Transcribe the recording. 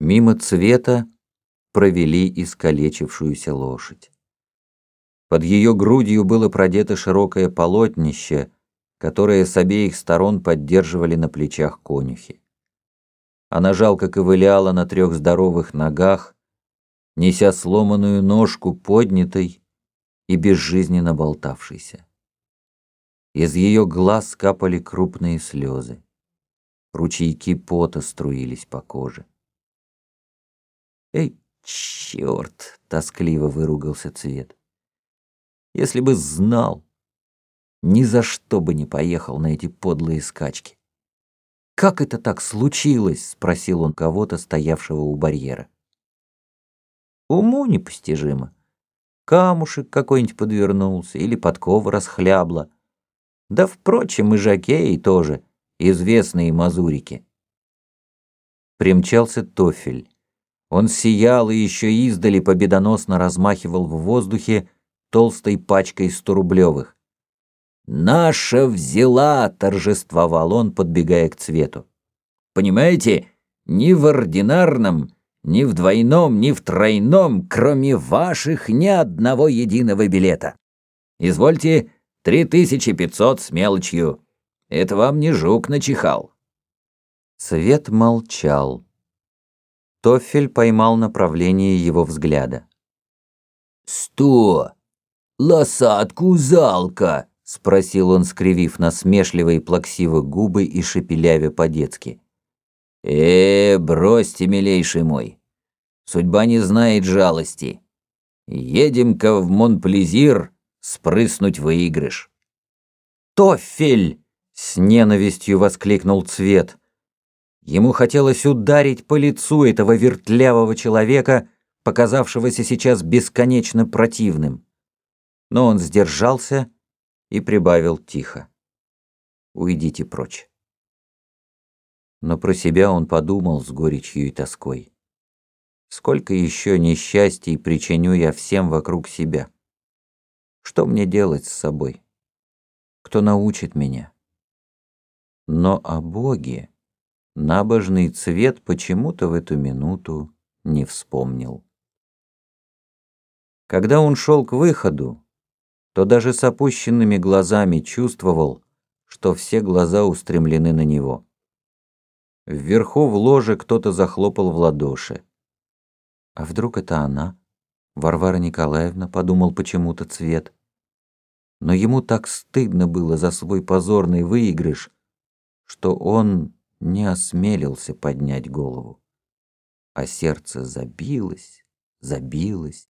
Мимо цвета провели искалечившуюся лошадь. Под ее грудью было продето широкое полотнище, которое с обеих сторон поддерживали на плечах конюхи. Она жалко ковыляла на трех здоровых ногах, неся сломанную ножку поднятой и безжизненно болтавшейся. Из ее глаз капали крупные слезы. Ручейки пота струились по коже. «Эй, черт!» — тоскливо выругался Цвет. «Если бы знал, ни за что бы не поехал на эти подлые скачки». «Как это так случилось?» — спросил он кого-то, стоявшего у барьера. «Уму непостижимо. Камушек какой-нибудь подвернулся или подкова расхлябла. Да, впрочем, и жакеи тоже, известные мазурики». Примчался Тофель. Он сиял и еще издали победоносно размахивал в воздухе толстой пачкой сторублевых. «Наша взяла!» — торжествовал он, подбегая к цвету. «Понимаете, ни в ординарном, ни в двойном, ни в тройном, кроме ваших, ни одного единого билета. Извольте, три тысячи пятьсот с мелочью. Это вам не жук начихал». Цвет молчал. Тофель поймал направление его взгляда. «Сто! Лосатку залка!» — спросил он, скривив насмешливые плаксиво губы и шепелявя по-детски. «Э, бросьте, милейший мой! Судьба не знает жалости. Едем-ка в Монплезир спрыснуть выигрыш». «Тофель!» — с ненавистью воскликнул Цвет — Ему хотелось ударить по лицу этого вертлявого человека, показавшегося сейчас бесконечно противным. Но он сдержался и прибавил тихо. «Уйдите прочь». Но про себя он подумал с горечью и тоской. Сколько еще несчастий причиню я всем вокруг себя? Что мне делать с собой? Кто научит меня? Но о Боге Набожный цвет почему-то в эту минуту не вспомнил. Когда он шел к выходу, то даже с опущенными глазами чувствовал, что все глаза устремлены на него. Вверху в ложе кто-то захлопал в ладоши. А вдруг это она, Варвара Николаевна, подумал почему-то цвет. Но ему так стыдно было за свой позорный выигрыш, что он не осмелился поднять голову, а сердце забилось, забилось,